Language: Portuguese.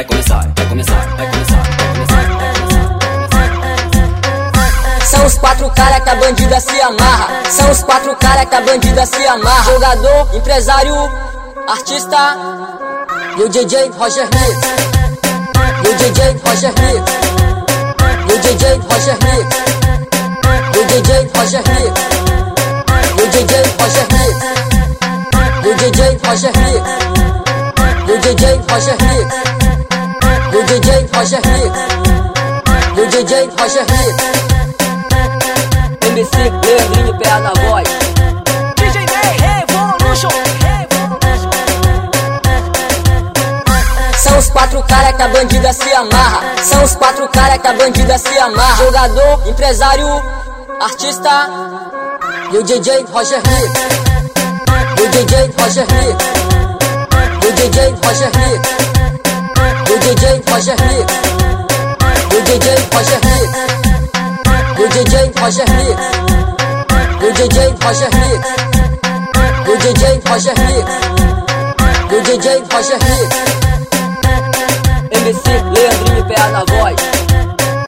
vai começar, vai começar, vai começar, vai começar. São os quatro cara que a bandida se amarra. São os quatro cara que a bandida se amarra. Jogador, empresário, artista e o DJ Roger Mix. E o DJ Roger Mix. E o DJ Roger Mix. E o DJ Roger Mix. E o DJ Roger Mix. E o DJ Roger Mix. E o DJ Roger Mix. O DJ Roger. E o DJ Roger Mix. MC Leandrinho PA na voz. DJ Revolution. São os quatro cara que a bandida se amarra. São os quatro cara que a bandida se amarra. Jogador, empresário, artista e o DJ Roger Mix. E o DJ Roger Mix. E o DJ Roger Mix. Roger Mix. O DJ Roger Mix. O DJ Roger Mix. O DJ Roger Mix. O DJ Roger Mix. O DJ Roger Mix. MC Leandrinho PA na voz.